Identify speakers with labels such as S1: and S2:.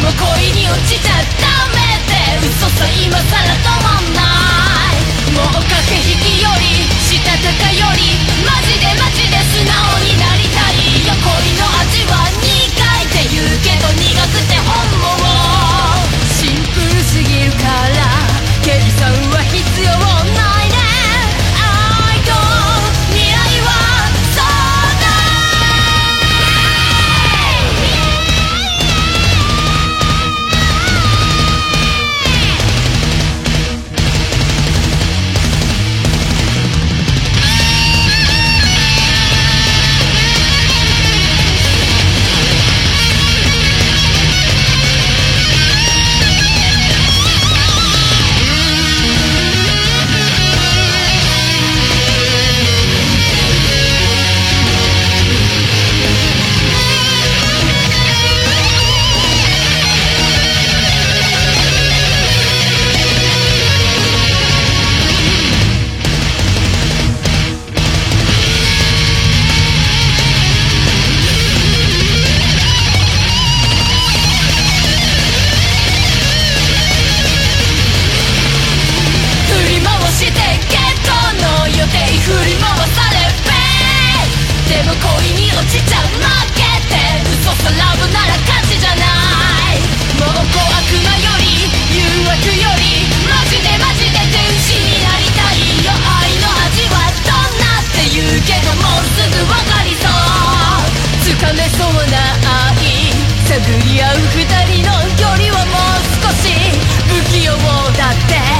S1: も恋に落ちちゃダメで嘘さ今更止まんない。もう駆け引きよりしたたか探り合う二人の距離はもう少し。不器用だって。